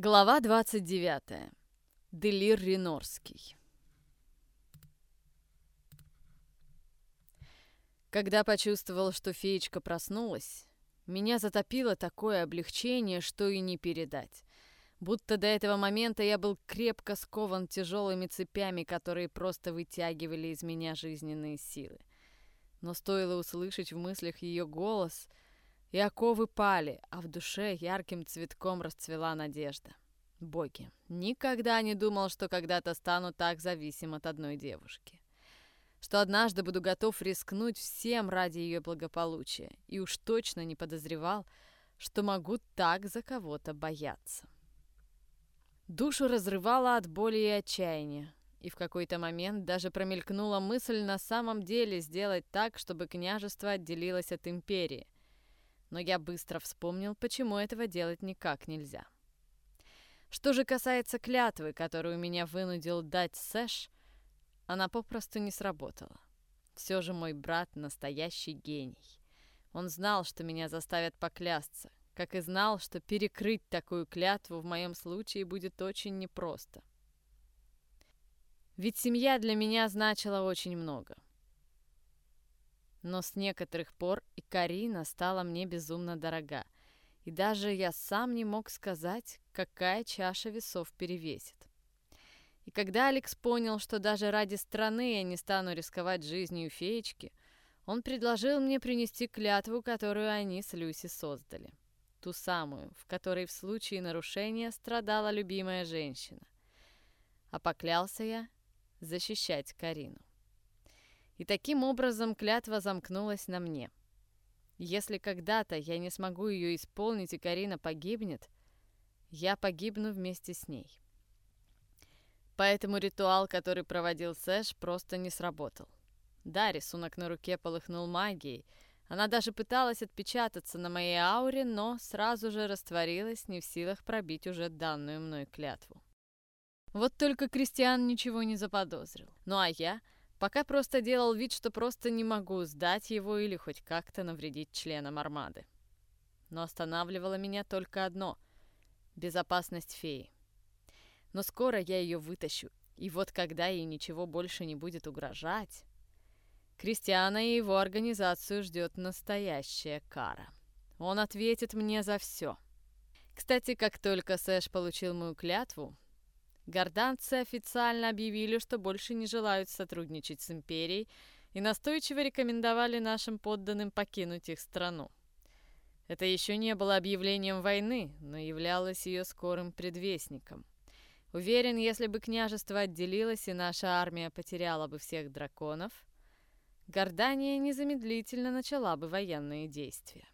Глава 29. Делир Ренорский. Когда почувствовал, что феечка проснулась, меня затопило такое облегчение, что и не передать. Будто до этого момента я был крепко скован тяжелыми цепями, которые просто вытягивали из меня жизненные силы. Но стоило услышать в мыслях ее голос — и оковы пали, а в душе ярким цветком расцвела надежда. Боги, никогда не думал, что когда-то стану так зависим от одной девушки. Что однажды буду готов рискнуть всем ради ее благополучия, и уж точно не подозревал, что могу так за кого-то бояться. Душу разрывало от боли и отчаяния, и в какой-то момент даже промелькнула мысль на самом деле сделать так, чтобы княжество отделилось от империи – но я быстро вспомнил, почему этого делать никак нельзя. Что же касается клятвы, которую меня вынудил дать Сэш, она попросту не сработала. Все же мой брат настоящий гений. Он знал, что меня заставят поклясться, как и знал, что перекрыть такую клятву в моем случае будет очень непросто. Ведь семья для меня значила очень много — но с некоторых пор и Карина стала мне безумно дорога. И даже я сам не мог сказать, какая чаша весов перевесит. И когда Алекс понял, что даже ради страны я не стану рисковать жизнью феечки, он предложил мне принести клятву, которую они с Люси создали. Ту самую, в которой в случае нарушения страдала любимая женщина. А поклялся я защищать Карину. И таким образом клятва замкнулась на мне. Если когда-то я не смогу ее исполнить и Карина погибнет, я погибну вместе с ней. Поэтому ритуал, который проводил Сэш, просто не сработал. Да, рисунок на руке полыхнул магией. Она даже пыталась отпечататься на моей ауре, но сразу же растворилась, не в силах пробить уже данную мной клятву. Вот только Кристиан ничего не заподозрил. Ну а я Пока просто делал вид, что просто не могу сдать его или хоть как-то навредить членам армады. Но останавливало меня только одно — безопасность феи. Но скоро я ее вытащу, и вот когда ей ничего больше не будет угрожать... Кристиана и его организацию ждет настоящая кара. Он ответит мне за все. Кстати, как только Сэш получил мою клятву, Горданцы официально объявили, что больше не желают сотрудничать с империей и настойчиво рекомендовали нашим подданным покинуть их страну. Это еще не было объявлением войны, но являлось ее скорым предвестником. Уверен, если бы княжество отделилось и наша армия потеряла бы всех драконов, Гордания незамедлительно начала бы военные действия.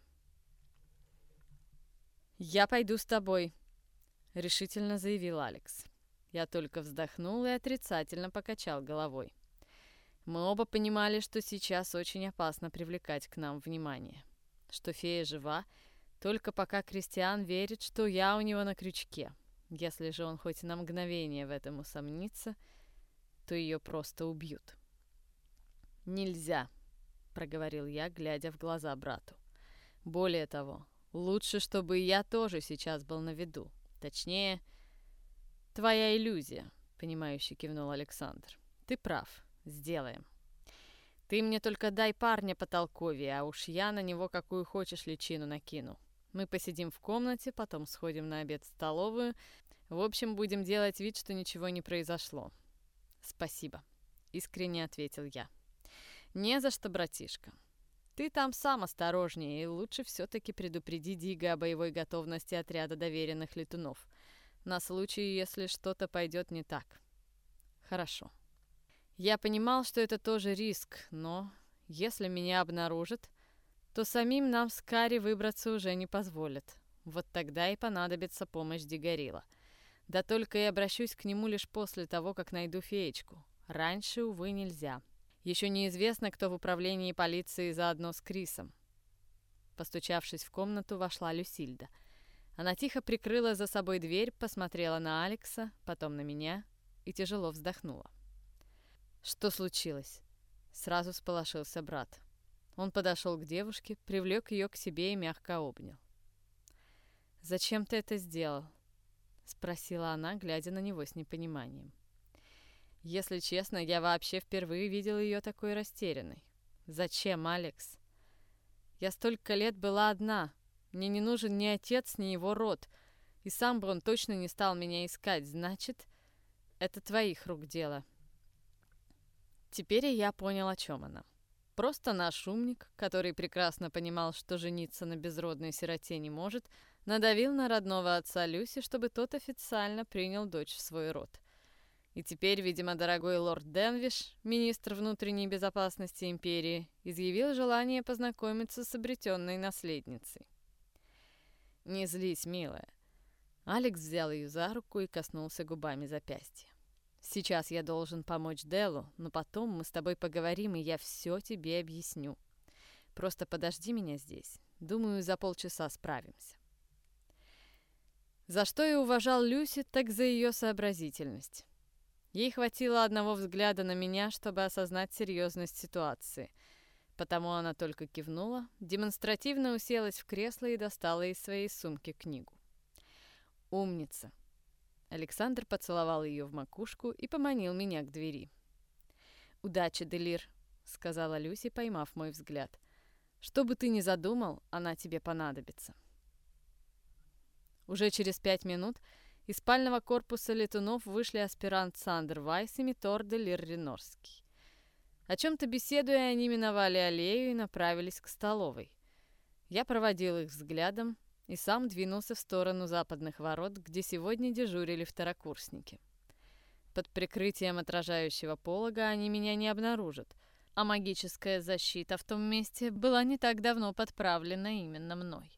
«Я пойду с тобой», — решительно заявил Алекс. Я только вздохнул и отрицательно покачал головой. Мы оба понимали, что сейчас очень опасно привлекать к нам внимание. Что фея жива, только пока Кристиан верит, что я у него на крючке. Если же он хоть на мгновение в этом усомнится, то ее просто убьют. «Нельзя», — проговорил я, глядя в глаза брату. «Более того, лучше, чтобы я тоже сейчас был на виду. Точнее, — «Твоя иллюзия», — понимающе кивнул Александр. «Ты прав. Сделаем. Ты мне только дай парня потолковее, а уж я на него какую хочешь личину накину. Мы посидим в комнате, потом сходим на обед в столовую. В общем, будем делать вид, что ничего не произошло». «Спасибо», — искренне ответил я. «Не за что, братишка. Ты там сам осторожнее, и лучше все-таки предупреди Дига о боевой готовности отряда доверенных летунов на случай, если что-то пойдет не так. Хорошо. Я понимал, что это тоже риск, но если меня обнаружат, то самим нам с Кари выбраться уже не позволят. Вот тогда и понадобится помощь Дигорила. Да только и обращусь к нему лишь после того, как найду феечку. Раньше, увы, нельзя. Еще неизвестно, кто в управлении полиции заодно с Крисом. Постучавшись в комнату, вошла Люсильда — она тихо прикрыла за собой дверь, посмотрела на Алекса, потом на меня и тяжело вздохнула. «Что случилось?» Сразу сполошился брат. Он подошел к девушке, привлек ее к себе и мягко обнял. «Зачем ты это сделал?» — спросила она, глядя на него с непониманием. Если честно, я вообще впервые видел ее такой растерянной. «Зачем, Алекс?» «Я столько лет была одна. Мне не нужен ни отец, ни его род. И сам бы он точно не стал меня искать. Значит, это твоих рук дело». Теперь я понял, о чем она. Просто наш умник, который прекрасно понимал, что жениться на безродной сироте не может, надавил на родного отца Люси, чтобы тот официально принял дочь в свой род. И теперь, видимо, дорогой лорд Денвиш, министр внутренней безопасности империи, изъявил желание познакомиться с обретенной наследницей. «Не злись, милая». Алекс взял ее за руку и коснулся губами запястья. Сейчас я должен помочь Делу, но потом мы с тобой поговорим, и я все тебе объясню. Просто подожди меня здесь. Думаю, за полчаса справимся. За что я уважал Люси, так за ее сообразительность. Ей хватило одного взгляда на меня, чтобы осознать серьезность ситуации. Потому она только кивнула, демонстративно уселась в кресло и достала из своей сумки книгу. «Умница!» Александр поцеловал ее в макушку и поманил меня к двери. «Удачи, Делир», — сказала Люси, поймав мой взгляд. «Что бы ты ни задумал, она тебе понадобится». Уже через пять минут из спального корпуса летунов вышли аспирант Сандер Вайс и Митор Делир Ренорский. О чем-то беседуя, они миновали аллею и направились к столовой. Я проводил их взглядом, и сам двинулся в сторону западных ворот, где сегодня дежурили второкурсники. Под прикрытием отражающего полога они меня не обнаружат, а магическая защита в том месте была не так давно подправлена именно мной.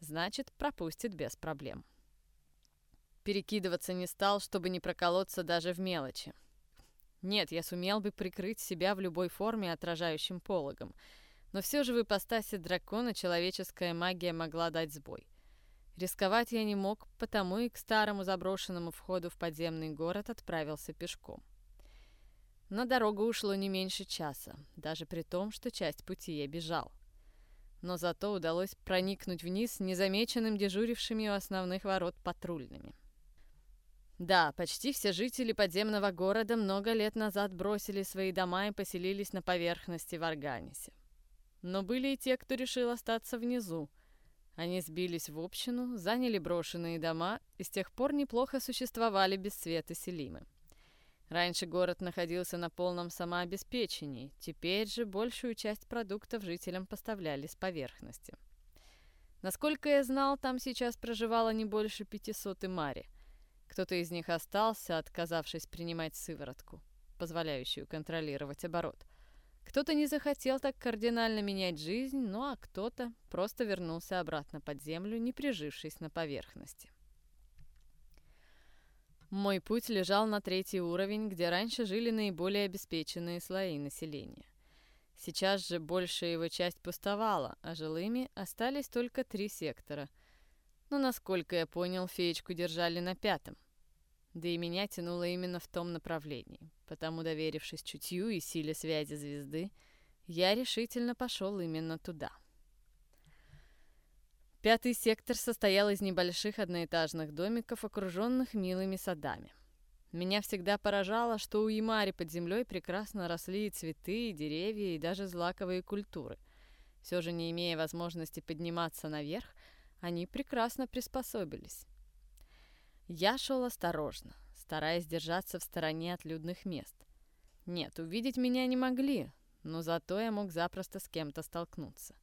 Значит, пропустит без проблем. Перекидываться не стал, чтобы не проколоться даже в мелочи. Нет, я сумел бы прикрыть себя в любой форме отражающим пологом — но все же в ипостаси дракона человеческая магия могла дать сбой. Рисковать я не мог, потому и к старому заброшенному входу в подземный город отправился пешком. На дорогу ушло не меньше часа, даже при том, что часть пути я бежал. Но зато удалось проникнуть вниз незамеченным дежурившими у основных ворот патрульными. Да, почти все жители подземного города много лет назад бросили свои дома и поселились на поверхности в Арганисе. Но были и те, кто решил остаться внизу. Они сбились в общину, заняли брошенные дома и с тех пор неплохо существовали без света Селимы. Раньше город находился на полном самообеспечении, теперь же большую часть продуктов жителям поставляли с поверхности. Насколько я знал, там сейчас проживало не больше 500 имари. Кто-то из них остался, отказавшись принимать сыворотку, позволяющую контролировать оборот – кто-то не захотел так кардинально менять жизнь, ну а кто-то просто вернулся обратно под землю, не прижившись на поверхности. Мой путь лежал на третий уровень, где раньше жили наиболее обеспеченные слои населения. Сейчас же большая его часть пустовала, а жилыми остались только три сектора. Но, насколько я понял, феечку держали на пятом. Да и меня тянуло именно в том направлении. Потому, доверившись чутью и силе связи звезды, я решительно пошел именно туда. Пятый сектор состоял из небольших одноэтажных домиков, окруженных милыми садами. Меня всегда поражало, что у Ямари под землей прекрасно росли и цветы, и деревья, и даже злаковые культуры. Все же, не имея возможности подниматься наверх, они прекрасно приспособились. Я шел осторожно, стараясь держаться в стороне от людных мест. Нет, увидеть меня не могли, но зато я мог запросто с кем-то столкнуться.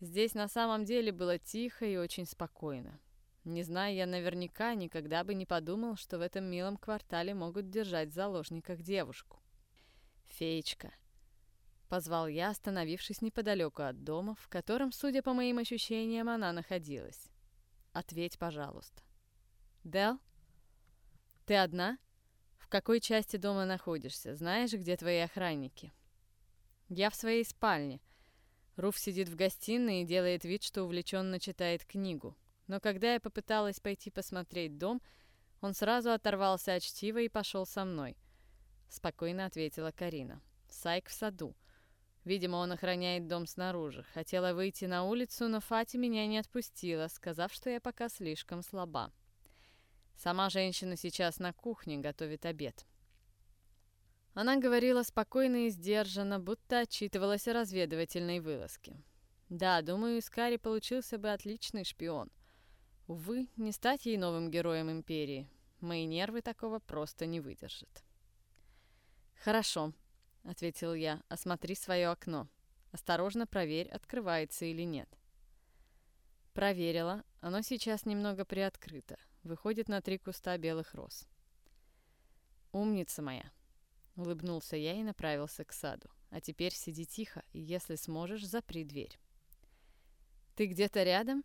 Здесь на самом деле было тихо и очень спокойно. Не зная я наверняка, никогда бы не подумал, что в этом милом квартале могут держать в заложниках девушку. «Феечка», — позвал я, остановившись неподалеку от дома, в котором, судя по моим ощущениям, она находилась. «Ответь, пожалуйста». Дел? Ты одна? В какой части дома находишься? Знаешь, где твои охранники? Я в своей спальне. Руф сидит в гостиной и делает вид, что увлеченно читает книгу. Но когда я попыталась пойти посмотреть дом, он сразу оторвался от чтива и пошел со мной. Спокойно ответила Карина. Сайк в саду. Видимо, он охраняет дом снаружи. Хотела выйти на улицу, но Фати меня не отпустила, сказав, что я пока слишком слаба. Сама женщина сейчас на кухне готовит обед. Она говорила спокойно и сдержанно, будто отчитывалась о разведывательной вылазке. Да, думаю, из получился бы отличный шпион. Увы, не стать ей новым героем Империи. Мои нервы такого просто не выдержат. «Хорошо», — ответил я, — «осмотри свое окно. Осторожно проверь, открывается или нет». Проверила. Оно сейчас немного приоткрыто. Выходит на три куста белых роз. «Умница моя!» — улыбнулся я и направился к саду. «А теперь сиди тихо, и если сможешь, запри дверь». «Ты где-то рядом?»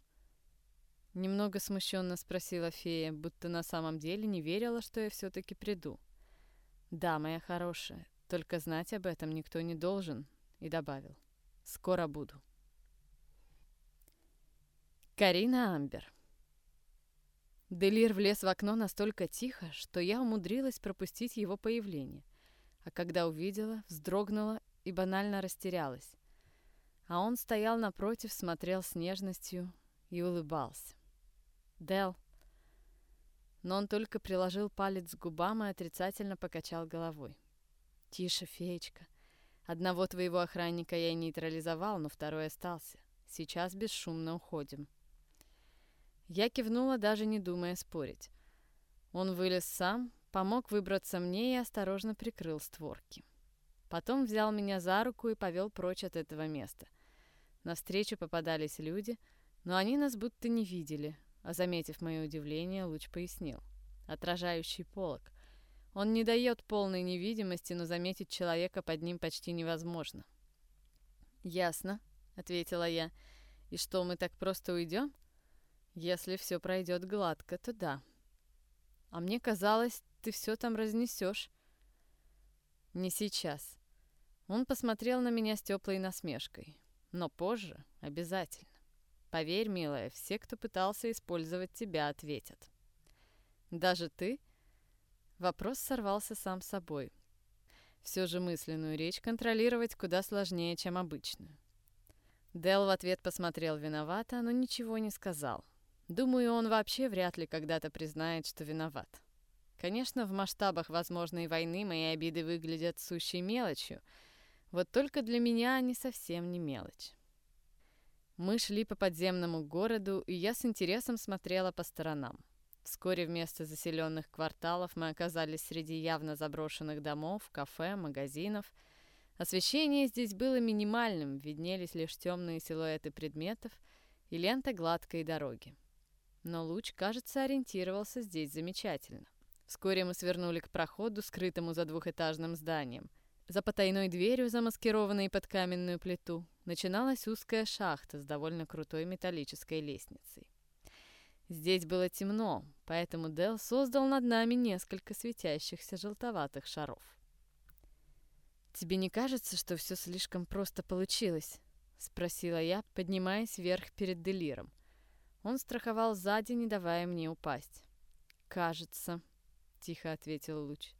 Немного смущенно спросила фея, будто на самом деле не верила, что я все-таки приду. «Да, моя хорошая, только знать об этом никто не должен», и добавил. «Скоро буду». Карина Амбер. Делир влез в окно настолько тихо, что я умудрилась пропустить его появление. А когда увидела, вздрогнула и банально растерялась. А он стоял напротив, смотрел с нежностью и улыбался. Дел. Но он только приложил палец к губам и отрицательно покачал головой. «Тише, феечка. Одного твоего охранника я нейтрализовал, но второй остался. Сейчас бесшумно уходим». Я кивнула, даже не думая спорить. Он вылез сам, помог выбраться мне и осторожно прикрыл створки. Потом взял меня за руку и повел прочь от этого места. Навстречу попадались люди, но они нас будто не видели, а заметив мое удивление, луч пояснил. Отражающий полог. Он не дает полной невидимости, но заметить человека под ним почти невозможно. «Ясно», — ответила я. «И что, мы так просто уйдем?» Если все пройдет гладко, то да. А мне казалось, ты все там разнесешь. Не сейчас. Он посмотрел на меня с теплой насмешкой. Но позже обязательно. Поверь, милая, все, кто пытался использовать тебя, ответят. Даже ты? Вопрос сорвался сам собой. Все же мысленную речь контролировать куда сложнее, чем обычную. Дел в ответ посмотрел виновато, но ничего не сказал. Думаю, он вообще вряд ли когда-то признает, что виноват. Конечно, в масштабах возможной войны мои обиды выглядят сущей мелочью, вот только для меня они совсем не мелочь. Мы шли по подземному городу, и я с интересом смотрела по сторонам. Вскоре вместо заселенных кварталов мы оказались среди явно заброшенных домов, кафе, магазинов. Освещение здесь было минимальным, виднелись лишь темные силуэты предметов и лента гладкой дороги. Но луч, кажется, ориентировался здесь замечательно. Вскоре мы свернули к проходу, скрытому за двухэтажным зданием. За потайной дверью, замаскированной под каменную плиту, начиналась узкая шахта с довольно крутой металлической лестницей. Здесь было темно, поэтому Дел создал над нами несколько светящихся желтоватых шаров. «Тебе не кажется, что все слишком просто получилось?» — спросила я, поднимаясь вверх перед Делиром. Он страховал сзади, не давая мне упасть. «Кажется», — тихо ответил Луч.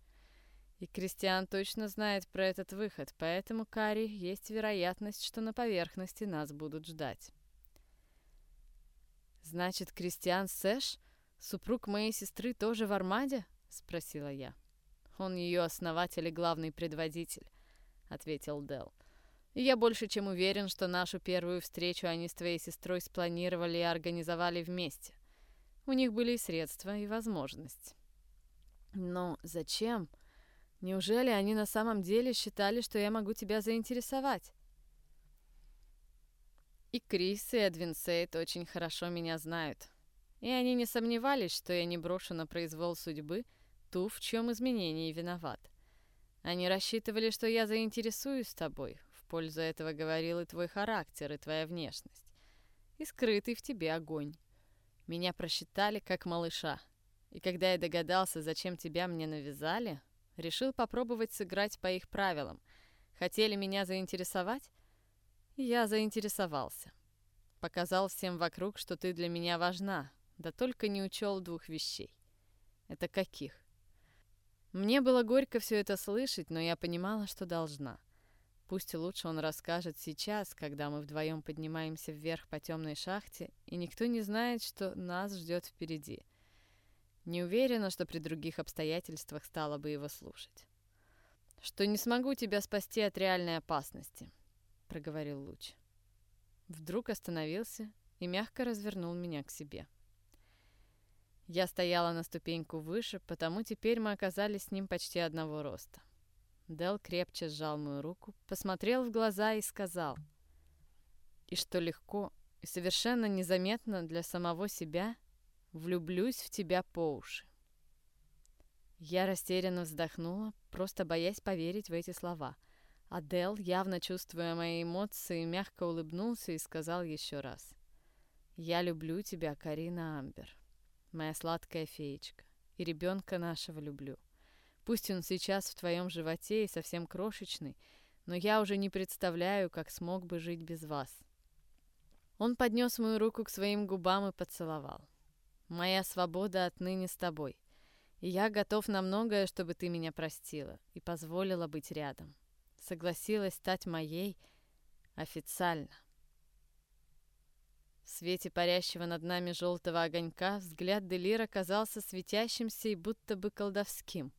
«И Кристиан точно знает про этот выход, поэтому, Кари, есть вероятность, что на поверхности нас будут ждать». «Значит, Кристиан Сэш, супруг моей сестры, тоже в Армаде?» — спросила я. «Он ее основатель и главный предводитель», — ответил Дел. Я больше чем уверен, что нашу первую встречу они с твоей сестрой спланировали и организовали вместе. У них были и средства, и возможность. Но зачем? Неужели они на самом деле считали, что я могу тебя заинтересовать? И Крис, и Эдвин Сейд очень хорошо меня знают. И они не сомневались, что я не брошу на произвол судьбы ту, в чем изменении виноват. Они рассчитывали, что я заинтересуюсь тобой, пользу этого говорил и твой характер, и твоя внешность. И скрытый в тебе огонь. Меня просчитали как малыша. И когда я догадался, зачем тебя мне навязали, решил попробовать сыграть по их правилам. Хотели меня заинтересовать? Я заинтересовался. Показал всем вокруг, что ты для меня важна, да только не учел двух вещей. Это каких? Мне было горько все это слышать, но я понимала, что должна. Пусть лучше он расскажет сейчас, когда мы вдвоем поднимаемся вверх по темной шахте, и никто не знает, что нас ждет впереди. Не уверена, что при других обстоятельствах стала бы его слушать. «Что не смогу тебя спасти от реальной опасности», — проговорил Луч. Вдруг остановился и мягко развернул меня к себе. Я стояла на ступеньку выше, потому теперь мы оказались с ним почти одного роста. Дел крепче сжал мою руку, посмотрел в глаза и сказал, и что легко и совершенно незаметно для самого себя влюблюсь в тебя по уши. Я растерянно вздохнула, просто боясь поверить в эти слова. Адел, явно чувствуя мои эмоции, мягко улыбнулся и сказал еще раз. «Я люблю тебя, Карина Амбер, моя сладкая феечка, и ребенка нашего люблю. Пусть он сейчас в твоем животе и совсем крошечный, но я уже не представляю, как смог бы жить без вас. Он поднес мою руку к своим губам и поцеловал. «Моя свобода отныне с тобой, и я готов на многое, чтобы ты меня простила и позволила быть рядом. Согласилась стать моей официально». В свете парящего над нами желтого огонька взгляд Делира казался светящимся и будто бы колдовским.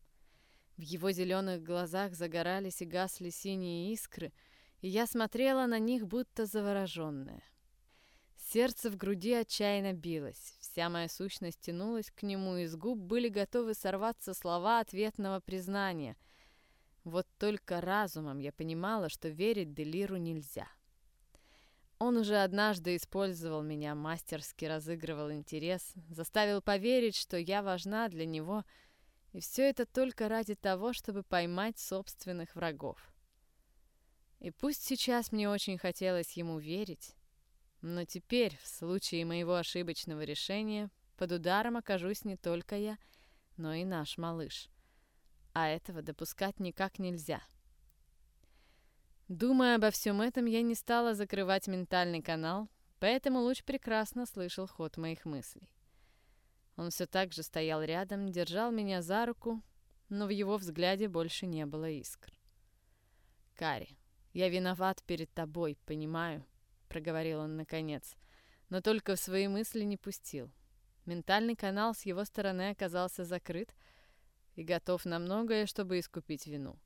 В его зеленых глазах загорались и гасли синие искры, и я смотрела на них, будто завороженная. Сердце в груди отчаянно билось, вся моя сущность тянулась к нему, и с губ были готовы сорваться слова ответного признания. Вот только разумом я понимала, что верить Делиру нельзя. Он уже однажды использовал меня, мастерски разыгрывал интерес, заставил поверить, что я важна для него, и все это только ради того, чтобы поймать собственных врагов. И пусть сейчас мне очень хотелось ему верить, но теперь, в случае моего ошибочного решения, под ударом окажусь не только я, но и наш малыш. А этого допускать никак нельзя. Думая обо всем этом, я не стала закрывать ментальный канал, поэтому луч прекрасно слышал ход моих мыслей. Он все так же стоял рядом, держал меня за руку, но в его взгляде больше не было искр. «Кари, я виноват перед тобой, понимаю», проговорил он наконец, но только в свои мысли не пустил. Ментальный канал с его стороны оказался закрыт и готов на многое, чтобы искупить вину.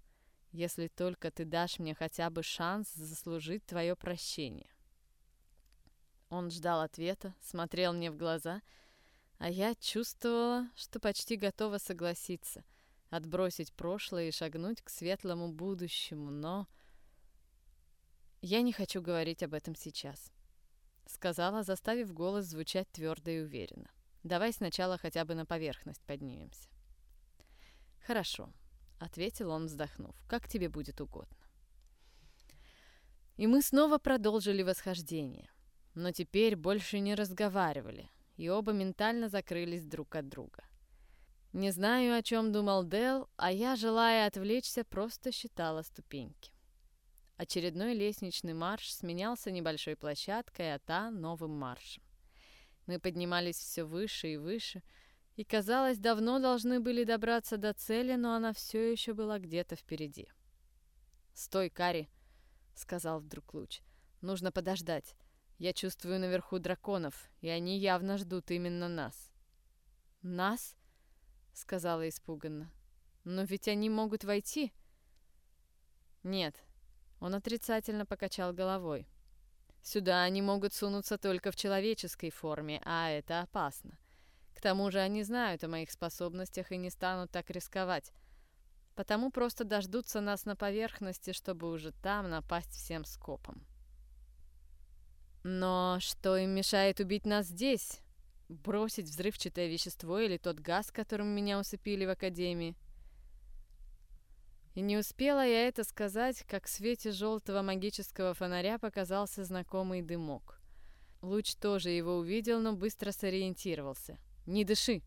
Если только ты дашь мне хотя бы шанс заслужить твое прощение. Он ждал ответа, смотрел мне в глаза, а я чувствовала, что почти готова согласиться, отбросить прошлое и шагнуть к светлому будущему, но... «Я не хочу говорить об этом сейчас», — сказала, заставив голос звучать твердо и уверенно. «Давай сначала хотя бы на поверхность поднимемся». «Хорошо», — ответил он, вздохнув, — «как тебе будет угодно». И мы снова продолжили восхождение, но теперь больше не разговаривали, и оба ментально закрылись друг от друга. Не знаю, о чем думал Дел, а я, желая отвлечься, просто считала ступеньки. Очередной лестничный марш сменялся небольшой площадкой, а та — новым маршем. Мы поднимались все выше и выше, и, казалось, давно должны были добраться до цели, но она все еще была где-то впереди. «Стой, Кари!» — сказал вдруг Луч. «Нужно подождать. Я чувствую наверху драконов, и они явно ждут именно нас». «Нас?» — сказала испуганно. «Но ведь они могут войти». «Нет, он отрицательно покачал головой. Сюда они могут сунуться только в человеческой форме, а это опасно. К тому же они знают о моих способностях и не станут так рисковать. Потому просто дождутся нас на поверхности, чтобы уже там напасть всем скопом. Но что им мешает убить нас здесь? Бросить взрывчатое вещество или тот газ, которым меня усыпили в академии? И не успела я это сказать, как в свете желтого магического фонаря показался знакомый дымок. Луч тоже его увидел, но быстро сориентировался. «Не дыши!»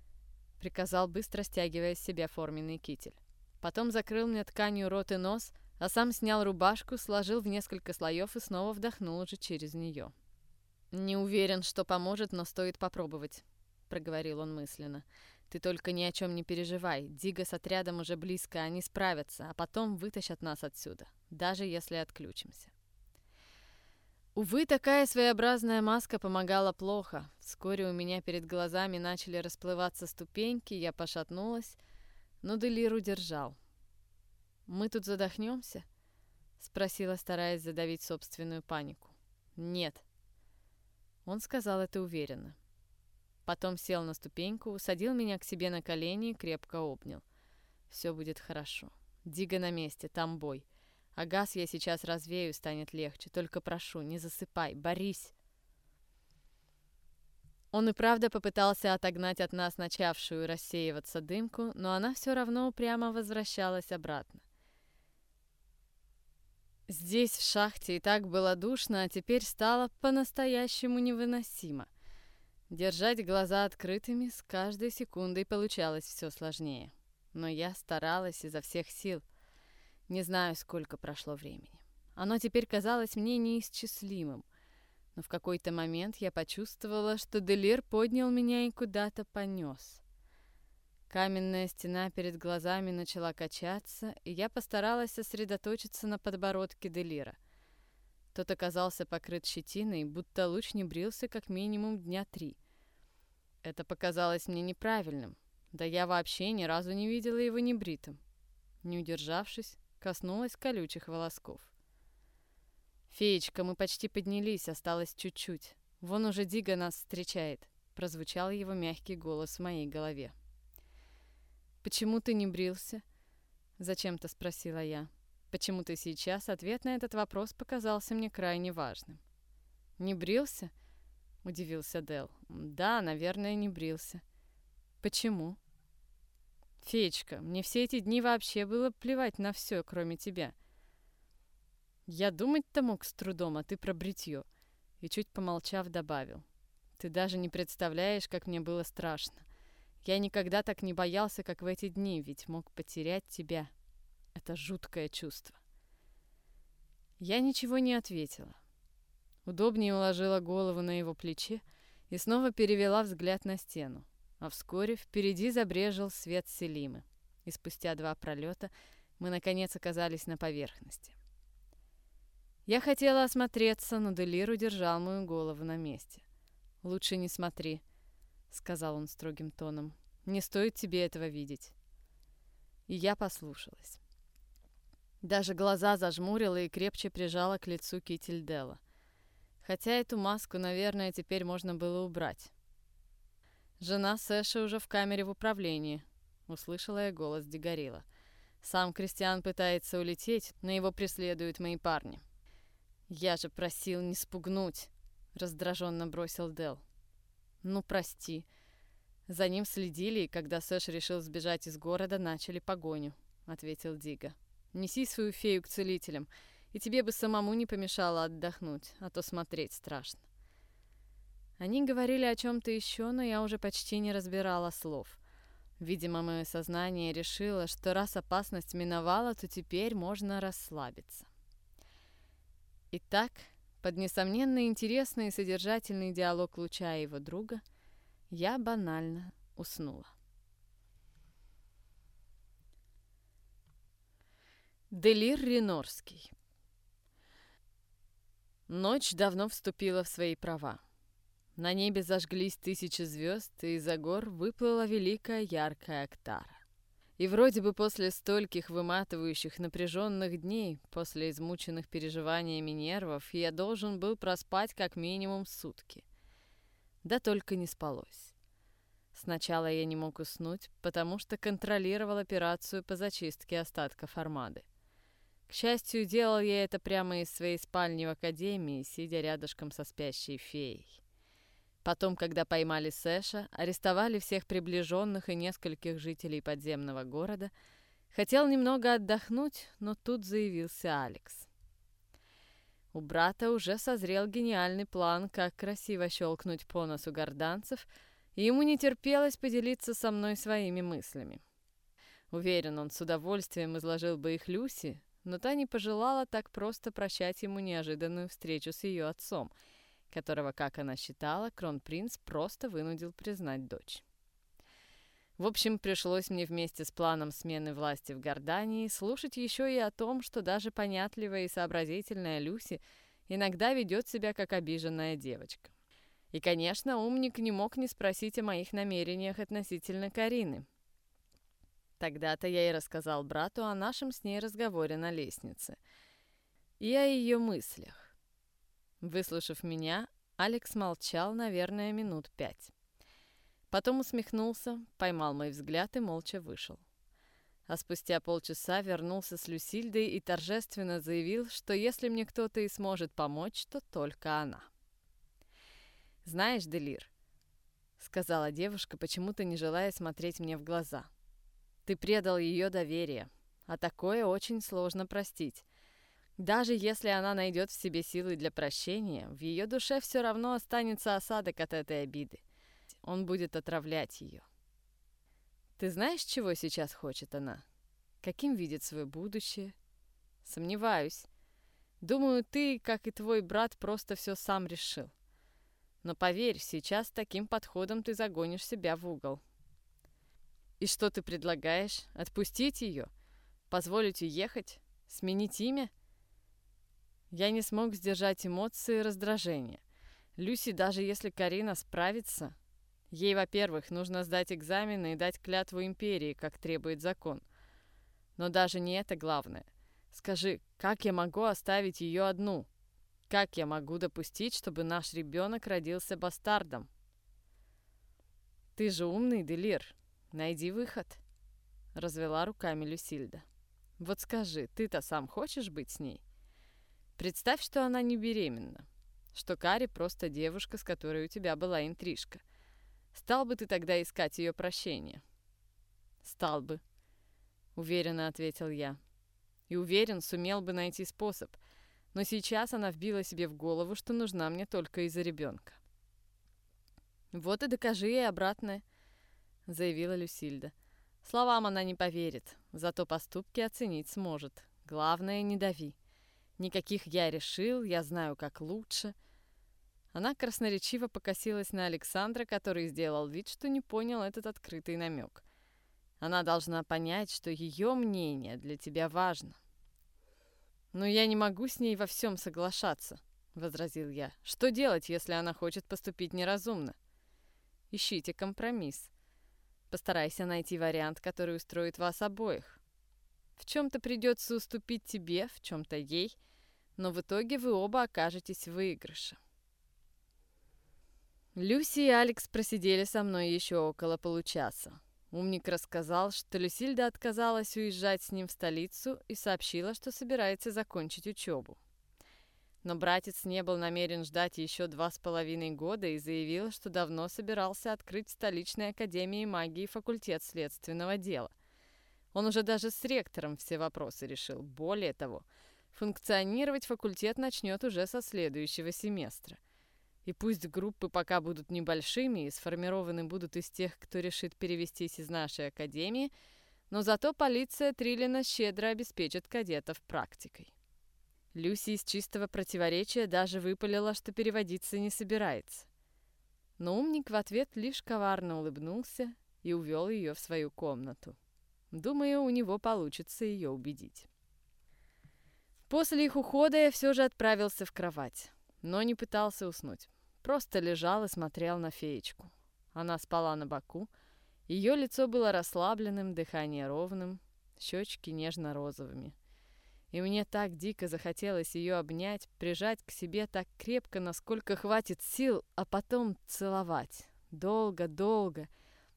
— приказал, быстро стягивая с себя форменный китель. Потом закрыл мне тканью рот и нос, а сам снял рубашку, сложил в несколько слоев и снова вдохнул уже через нее. «Не уверен, что поможет, но стоит попробовать», — проговорил он мысленно. Ты только ни о чем не переживай. Дига с отрядом уже близко, они справятся, а потом вытащат нас отсюда, даже если отключимся. Увы, такая своеобразная маска помогала плохо. Вскоре у меня перед глазами начали расплываться ступеньки, я пошатнулась, но Делир удержал. «Мы тут задохнемся?» — спросила, стараясь задавить собственную панику. «Нет». Он сказал это уверенно. Потом сел на ступеньку, усадил меня к себе на колени и крепко обнял. «Все будет хорошо. Дига на месте, там бой. А газ я сейчас развею, станет легче. Только прошу, не засыпай, борись!» Он и правда попытался отогнать от нас начавшую рассеиваться дымку, но она все равно упрямо возвращалась обратно. Здесь, в шахте, и так было душно, а теперь стало по-настоящему невыносимо. Держать глаза открытыми с каждой секундой получалось все сложнее. Но я старалась изо всех сил. Не знаю, сколько прошло времени. Оно теперь казалось мне неисчислимым но в какой-то момент я почувствовала, что Делир поднял меня и куда-то понес. Каменная стена перед глазами начала качаться, и я постаралась сосредоточиться на подбородке Делира. Тот оказался покрыт щетиной, будто луч не брился как минимум дня три. Это показалось мне неправильным, да я вообще ни разу не видела его небритым. Не удержавшись, коснулась колючих волосков. «Феечка, мы почти поднялись, осталось чуть-чуть. Вон уже Дига нас встречает», — прозвучал его мягкий голос в моей голове. «Почему ты не брился?» — зачем-то спросила я. Почему-то сейчас ответ на этот вопрос показался мне крайне важным. «Не брился?» — удивился Дел. «Да, наверное, не брился». «Почему?» «Феечка, мне все эти дни вообще было плевать на все, кроме тебя. Я думать-то мог с трудом, а ты про бритье. И чуть помолчав, добавил. Ты даже не представляешь, как мне было страшно. Я никогда так не боялся, как в эти дни, ведь мог потерять тебя. Это жуткое чувство. Я ничего не ответила. Удобнее уложила голову на его плече и снова перевела взгляд на стену. А вскоре впереди забрежил свет Селимы. И спустя два пролета мы наконец оказались на поверхности. Я хотела осмотреться, но Делир удержал мою голову на месте. «Лучше не смотри», — сказал он строгим тоном. «Не стоит тебе этого видеть». И я послушалась. Даже глаза зажмурила и крепче прижала к лицу китель Дела. Хотя эту маску, наверное, теперь можно было убрать. «Жена Сэша уже в камере в управлении», — услышала я голос Дегорила. «Сам Кристиан пытается улететь, но его преследуют мои парни». «Я же просил не спугнуть», — раздраженно бросил Дел. «Ну, прости». За ним следили, и когда Сэш решил сбежать из города, начали погоню, — ответил Дига. «Неси свою фею к целителям, и тебе бы самому не помешало отдохнуть, а то смотреть страшно». Они говорили о чем-то еще, но я уже почти не разбирала слов. Видимо, мое сознание решило, что раз опасность миновала, то теперь можно расслабиться. Итак, под несомненно интересный и содержательный диалог Луча и его друга, я банально уснула. Делир Ренорский Ночь давно вступила в свои права. На небе зажглись тысячи звезд, и из-за гор выплыла великая яркая Актара. И вроде бы после стольких выматывающих напряженных дней, после измученных переживаниями нервов, я должен был проспать как минимум сутки. Да только не спалось. Сначала я не мог уснуть, потому что контролировал операцию по зачистке остатков армады. К счастью, делал я это прямо из своей спальни в академии, сидя рядышком со спящей феей. Потом, когда поймали Сэша, арестовали всех приближенных и нескольких жителей подземного города, хотел немного отдохнуть, но тут заявился Алекс. У брата уже созрел гениальный план, как красиво щелкнуть по носу горданцев, и ему не терпелось поделиться со мной своими мыслями. Уверен, он с удовольствием изложил бы их Люси, но та не пожелала так просто прощать ему неожиданную встречу с ее отцом — которого, как она считала, кронпринц просто вынудил признать дочь. В общем, пришлось мне вместе с планом смены власти в Гордании слушать еще и о том, что даже понятливая и сообразительная Люси иногда ведет себя как обиженная девочка. И, конечно, умник не мог не спросить о моих намерениях относительно Карины. Тогда-то я и рассказал брату о нашем с ней разговоре на лестнице и о ее мыслях. Выслушав меня, Алекс молчал, наверное, минут пять. Потом усмехнулся, поймал мой взгляд и молча вышел. А спустя полчаса вернулся с Люсильдой и торжественно заявил, что если мне кто-то и сможет помочь, то только она. «Знаешь, Делир», — сказала девушка, почему-то не желая смотреть мне в глаза, — «ты предал ее доверие, а такое очень сложно простить. Даже если она найдет в себе силы для прощения, в ее душе все равно останется осадок от этой обиды. Он будет отравлять ее. Ты знаешь, чего сейчас хочет она? Каким видит свое будущее? Сомневаюсь. Думаю, ты, как и твой брат, просто все сам решил. Но поверь, сейчас таким подходом ты загонишь себя в угол. И что ты предлагаешь? Отпустить ее? Позволить уехать? Сменить имя? Я не смог сдержать эмоции и раздражения. Люси, даже если Карина справится, ей, во-первых, нужно сдать экзамены и дать клятву империи, как требует закон. Но даже не это главное. Скажи, как я могу оставить ее одну? Как я могу допустить, чтобы наш ребенок родился бастардом? Ты же умный, Делир. Найди выход. Развела руками Люсильда. Вот скажи, ты-то сам хочешь быть с ней? Представь, что она не беременна. Что Кари просто девушка, с которой у тебя была интрижка. Стал бы ты тогда искать ее прощения? Стал бы, уверенно ответил я. И уверен, сумел бы найти способ – но сейчас она вбила себе в голову, что нужна мне только из-за ребенка. «Вот и докажи ей обратное», — заявила Люсильда. «Словам она не поверит, зато поступки оценить сможет. Главное, не дави. Никаких я решил, я знаю, как лучше». Она красноречиво покосилась на Александра, который сделал вид, что не понял этот открытый намек. Она должна понять, что ее мнение для тебя важно. «Но я не могу с ней во всем соглашаться», — возразил я. «Что делать, если она хочет поступить неразумно?» «Ищите компромисс. Постарайся найти вариант, который устроит вас обоих. В чем-то придется уступить тебе, в чем-то ей, но в итоге вы оба окажетесь в выигрыше». Люси и Алекс просидели со мной еще около получаса. Умник рассказал, что Люсильда отказалась уезжать с ним в столицу и сообщила, что собирается закончить учебу. Но братец не был намерен ждать еще два с половиной года и заявил, что давно собирался открыть в столичной академии магии факультет следственного дела. Он уже даже с ректором все вопросы решил. Более того, функционировать факультет начнет уже со следующего семестра – и пусть группы пока будут небольшими и сформированы будут из тех, кто решит перевестись из нашей академии, но зато полиция Триллина щедро обеспечит кадетов практикой. Люси из чистого противоречия даже выпалила, что переводиться не собирается. Но умник в ответ лишь коварно улыбнулся и увел ее в свою комнату. Думаю, у него получится ее убедить. После их ухода я все же отправился в кровать, но не пытался уснуть. Просто лежал и смотрел на феечку. Она спала на боку. Ее лицо было расслабленным, дыхание ровным, щечки нежно-розовыми. И мне так дико захотелось ее обнять, прижать к себе так крепко, насколько хватит сил, а потом целовать. Долго-долго,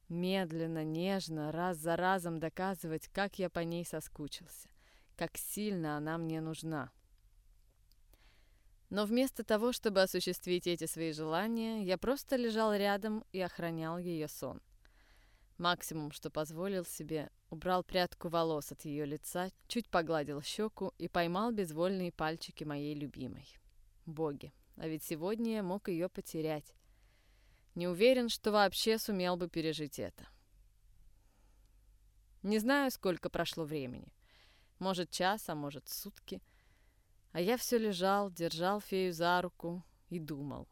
медленно, нежно, раз за разом доказывать, как я по ней соскучился, как сильно она мне нужна. Но вместо того, чтобы осуществить эти свои желания, я просто лежал рядом и охранял ее сон. Максимум, что позволил себе, убрал прядку волос от ее лица, чуть погладил щеку и поймал безвольные пальчики моей любимой. Боги, а ведь сегодня я мог ее потерять. Не уверен, что вообще сумел бы пережить это. Не знаю, сколько прошло времени. Может, час, а может, сутки — а я все лежал, держал фею за руку и думал.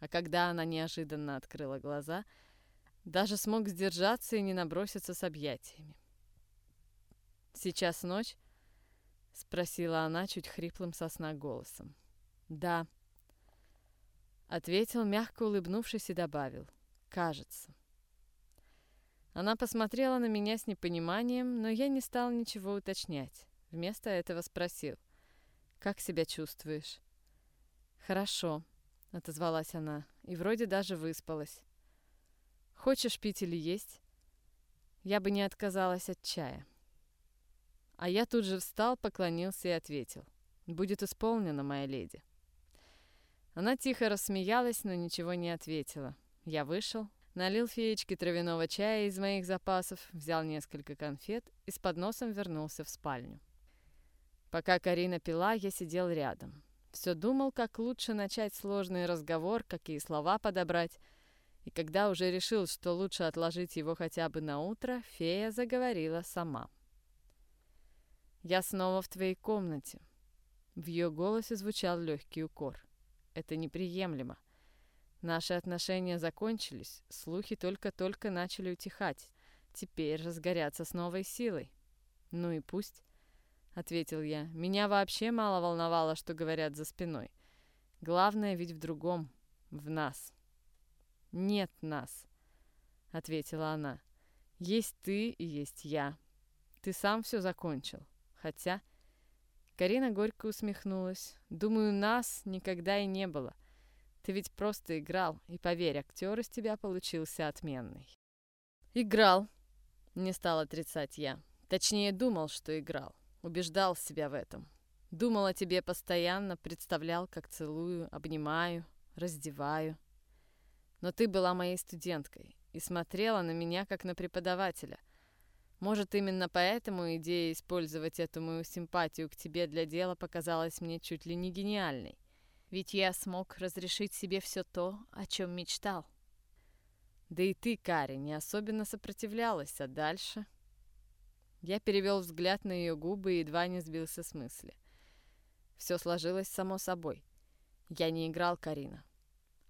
А когда она неожиданно открыла глаза, даже смог сдержаться и не наброситься с объятиями. «Сейчас ночь?» — спросила она чуть хриплым сосна голосом. «Да», — ответил, мягко улыбнувшись и добавил. «Кажется». Она посмотрела на меня с непониманием, но я не стал ничего уточнять. Вместо этого спросил. «Как себя чувствуешь?» «Хорошо», — отозвалась она, и вроде даже выспалась. «Хочешь пить или есть?» Я бы не отказалась от чая. А я тут же встал, поклонился и ответил. «Будет исполнено, моя леди». Она тихо рассмеялась, но ничего не ответила. Я вышел, налил феечке травяного чая из моих запасов, взял несколько конфет и с подносом вернулся в спальню. Пока Карина пила, я сидел рядом. Все думал, как лучше начать сложный разговор, какие слова подобрать. И когда уже решил, что лучше отложить его хотя бы на утро, фея заговорила сама. «Я снова в твоей комнате». В ее голосе звучал легкий укор. «Это неприемлемо. Наши отношения закончились, слухи только-только начали утихать. Теперь разгорятся с новой силой. Ну и пусть ответил я. Меня вообще мало волновало, что говорят за спиной. Главное ведь в другом, в нас. Нет нас, ответила она. Есть ты и есть я. Ты сам все закончил. Хотя... Карина горько усмехнулась. Думаю, нас никогда и не было. Ты ведь просто играл, и поверь, актер из тебя получился отменный. Играл, не стал отрицать я. Точнее, думал, что играл. Убеждал себя в этом. Думал о тебе постоянно, представлял, как целую, обнимаю, раздеваю. Но ты была моей студенткой и смотрела на меня, как на преподавателя. Может, именно поэтому идея использовать эту мою симпатию к тебе для дела показалась мне чуть ли не гениальной. Ведь я смог разрешить себе все то, о чем мечтал. Да и ты, Кари, не особенно сопротивлялась, а дальше... Я перевел взгляд на ее губы и едва не сбился с мысли. Все сложилось само собой. Я не играл Карина.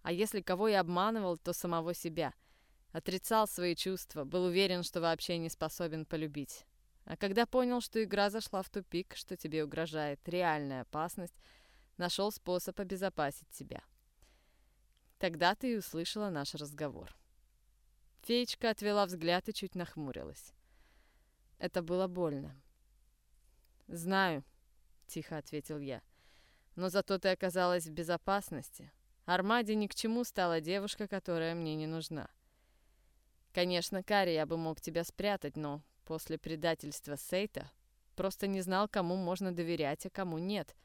А если кого и обманывал, то самого себя. Отрицал свои чувства, был уверен, что вообще не способен полюбить. А когда понял, что игра зашла в тупик, что тебе угрожает реальная опасность, нашел способ обезопасить тебя. Тогда ты и услышала наш разговор. Феечка отвела взгляд и чуть нахмурилась. Это было больно. «Знаю», — тихо ответил я. «Но зато ты оказалась в безопасности. Армаде ни к чему стала девушка, которая мне не нужна. Конечно, Кари, я бы мог тебя спрятать, но после предательства Сейта просто не знал, кому можно доверять, а кому нет.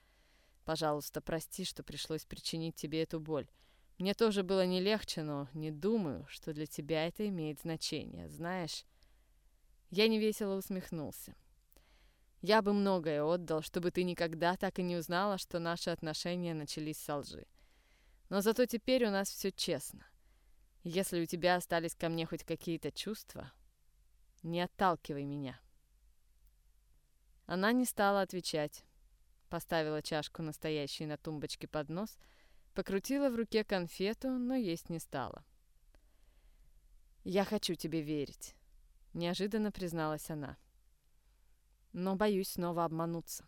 Пожалуйста, прости, что пришлось причинить тебе эту боль. Мне тоже было не легче, но не думаю, что для тебя это имеет значение, знаешь?» Я невесело усмехнулся. Я бы многое отдал, чтобы ты никогда так и не узнала, что наши отношения начались со лжи. Но зато теперь у нас все честно. Если у тебя остались ко мне хоть какие-то чувства, не отталкивай меня. Она не стала отвечать. Поставила чашку, настоящей на тумбочке под нос, покрутила в руке конфету, но есть не стала. «Я хочу тебе верить», неожиданно призналась она. Но боюсь снова обмануться.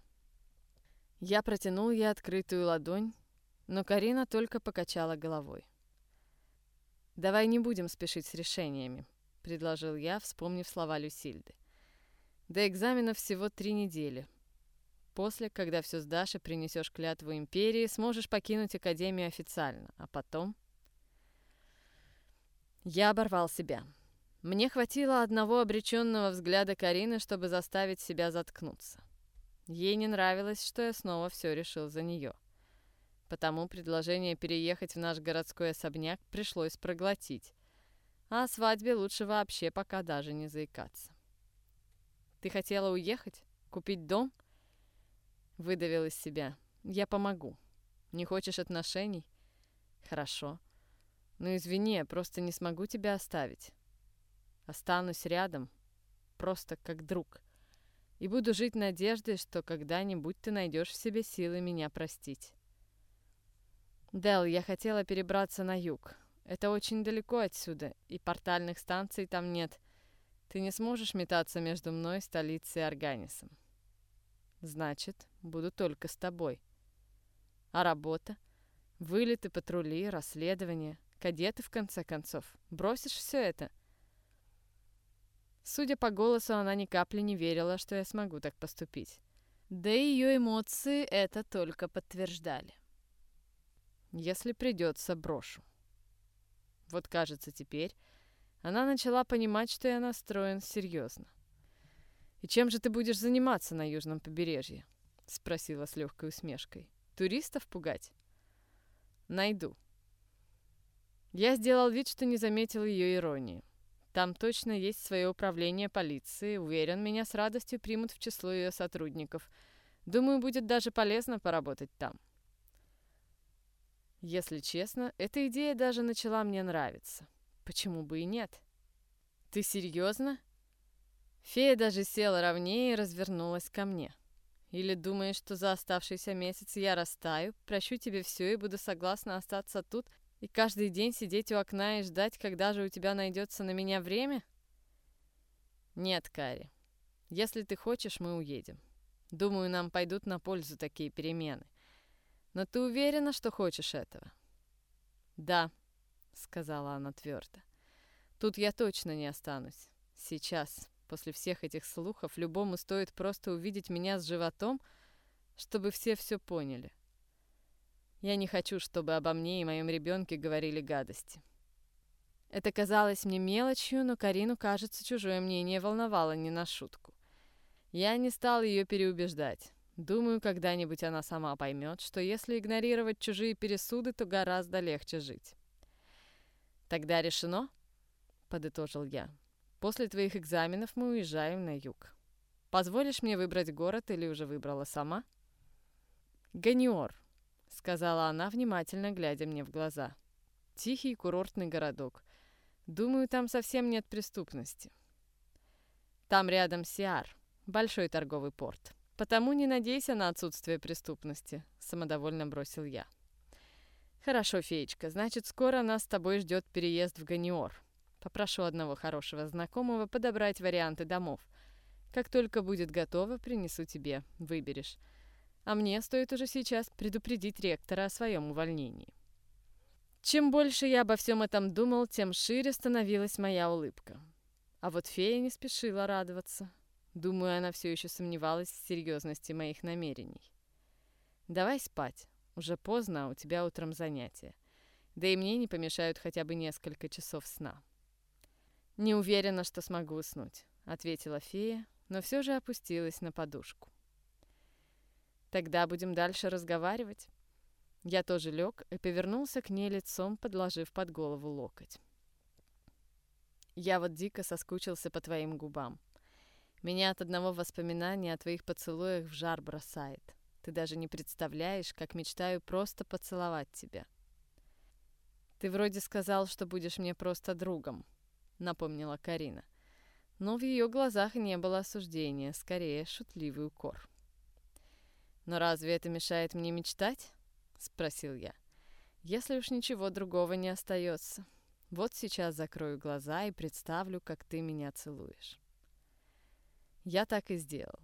Я протянул ей открытую ладонь, но Карина только покачала головой. «Давай не будем спешить с решениями», — предложил я, вспомнив слова Люсильды. «До экзамена всего три недели. После, когда все сдашь и принесешь клятву империи, сможешь покинуть Академию официально, а потом...» Я оборвал себя. Мне хватило одного обреченного взгляда Карины, чтобы заставить себя заткнуться. Ей не нравилось, что я снова все решил за нее. Потому предложение переехать в наш городской особняк пришлось проглотить. А о свадьбе лучше вообще пока даже не заикаться. «Ты хотела уехать? Купить дом?» Выдавил из себя. «Я помогу. Не хочешь отношений?» «Хорошо. Ну извини, я просто не смогу тебя оставить. Останусь рядом, просто как друг. И буду жить надеждой, что когда-нибудь ты найдешь в себе силы меня простить. Дел, я хотела перебраться на юг. Это очень далеко отсюда, и портальных станций там нет. Ты не сможешь метаться между мной, столицей и Арганисом. Значит, буду только с тобой. А работа? Вылеты, патрули, расследования, кадеты, в конце концов. Бросишь все это? Судя по голосу, она ни капли не верила, что я смогу так поступить. Да и ее эмоции это только подтверждали. Если придется, брошу. Вот кажется теперь, она начала понимать, что я настроен серьезно. «И чем же ты будешь заниматься на южном побережье?» — спросила с легкой усмешкой. «Туристов пугать?» «Найду». Я сделал вид, что не заметил ее иронии. Там точно есть свое управление полиции. Уверен, меня с радостью примут в число ее сотрудников. Думаю, будет даже полезно поработать там. Если честно, эта идея даже начала мне нравиться. Почему бы и нет? Ты серьезно? Фея даже села ровнее и развернулась ко мне. Или думаешь, что за оставшийся месяц я растаю, прощу тебе все и буду согласна остаться тут и каждый день сидеть у окна и ждать, когда же у тебя найдется на меня время? Нет, Кари. Если ты хочешь, мы уедем. Думаю, нам пойдут на пользу такие перемены. Но ты уверена, что хочешь этого? Да, сказала она твердо. Тут я точно не останусь. Сейчас, после всех этих слухов, любому стоит просто увидеть меня с животом, чтобы все все поняли. Я не хочу, чтобы обо мне и моем ребенке говорили гадости. Это казалось мне мелочью, но Карину, кажется, чужое мнение волновало не на шутку. Я не стал ее переубеждать. Думаю, когда-нибудь она сама поймет, что если игнорировать чужие пересуды, то гораздо легче жить. «Тогда решено?» — подытожил я. «После твоих экзаменов мы уезжаем на юг. Позволишь мне выбрать город или уже выбрала сама?» «Ганиор», — сказала она, внимательно глядя мне в глаза. «Тихий курортный городок. Думаю, там совсем нет преступности. Там рядом Сиар, большой торговый порт». Потому не надейся на отсутствие преступности, самодовольно бросил я. Хорошо, феечка, значит, скоро нас с тобой ждет переезд в Ганиор. Попрошу одного хорошего знакомого подобрать варианты домов. Как только будет готово, принесу тебе, выберешь. А мне стоит уже сейчас предупредить ректора о своем увольнении. Чем больше я обо всем этом думал, тем шире становилась моя улыбка. А вот фея не спешила радоваться. Думаю, она все еще сомневалась в серьезности моих намерений. «Давай спать. Уже поздно, а у тебя утром занятия. Да и мне не помешают хотя бы несколько часов сна». «Не уверена, что смогу уснуть», — ответила фея, но все же опустилась на подушку. «Тогда будем дальше разговаривать». Я тоже лег и повернулся к ней лицом, подложив под голову локоть. «Я вот дико соскучился по твоим губам», меня от одного воспоминания о твоих поцелуях в жар бросает. Ты даже не представляешь, как мечтаю просто поцеловать тебя. Ты вроде сказал, что будешь мне просто другом, напомнила Карина. Но в ее глазах не было осуждения, скорее шутливый укор. «Но разве это мешает мне мечтать?» — спросил я. «Если уж ничего другого не остается. Вот сейчас закрою глаза и представлю, как ты меня целуешь». Я так и сделал.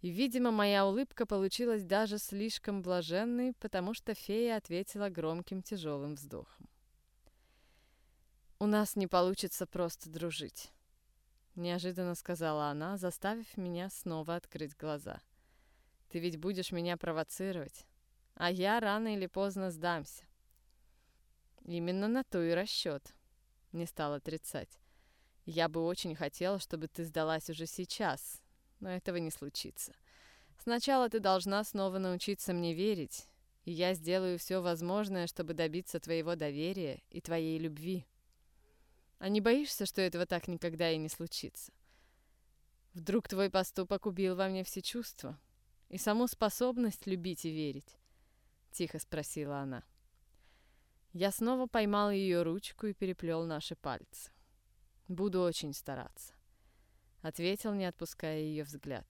И, видимо, моя улыбка получилась даже слишком блаженной, потому что фея ответила громким тяжелым вздохом. «У нас не получится просто дружить», — неожиданно сказала она, заставив меня снова открыть глаза. «Ты ведь будешь меня провоцировать, а я рано или поздно сдамся». «Именно на то и расчет», — не стал отрицать. Я бы очень хотела, чтобы ты сдалась уже сейчас, но этого не случится. Сначала ты должна снова научиться мне верить, и я сделаю все возможное, чтобы добиться твоего доверия и твоей любви. А не боишься, что этого так никогда и не случится? Вдруг твой поступок убил во мне все чувства и саму способность любить и верить? Тихо спросила она. Я снова поймал ее ручку и переплел наши пальцы. Буду очень стараться. Ответил, не отпуская ее взгляд.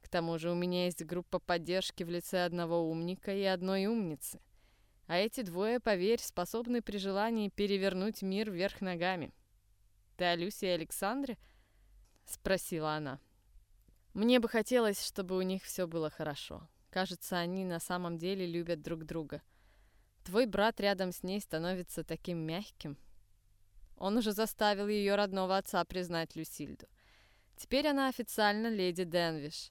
К тому же у меня есть группа поддержки в лице одного умника и одной умницы. А эти двое, поверь, способны при желании перевернуть мир вверх ногами. «Ты о Люсе и Александре?» — спросила она. «Мне бы хотелось, чтобы у них все было хорошо. Кажется, они на самом деле любят друг друга. Твой брат рядом с ней становится таким мягким. Он уже заставил ее родного отца признать Люсильду. Теперь она официально леди Денвиш,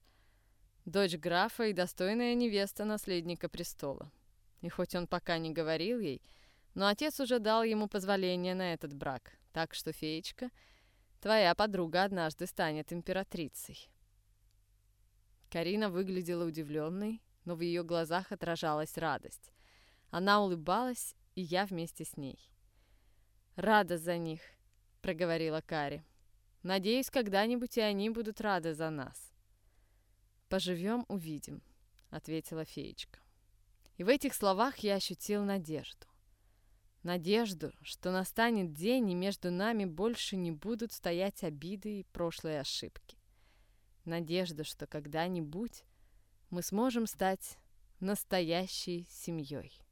дочь графа и достойная невеста наследника престола. И хоть он пока не говорил ей, но отец уже дал ему позволение на этот брак, так что, феечка, твоя подруга однажды станет императрицей. Карина выглядела удивленной, но в ее глазах отражалась радость. Она улыбалась, и я вместе с ней. «Рада за них», — проговорила Кари. «Надеюсь, когда-нибудь и они будут рады за нас». «Поживем, увидим», — ответила феечка. И в этих словах я ощутил надежду. Надежду, что настанет день, и между нами больше не будут стоять обиды и прошлые ошибки. Надежду, что когда-нибудь мы сможем стать настоящей семьей.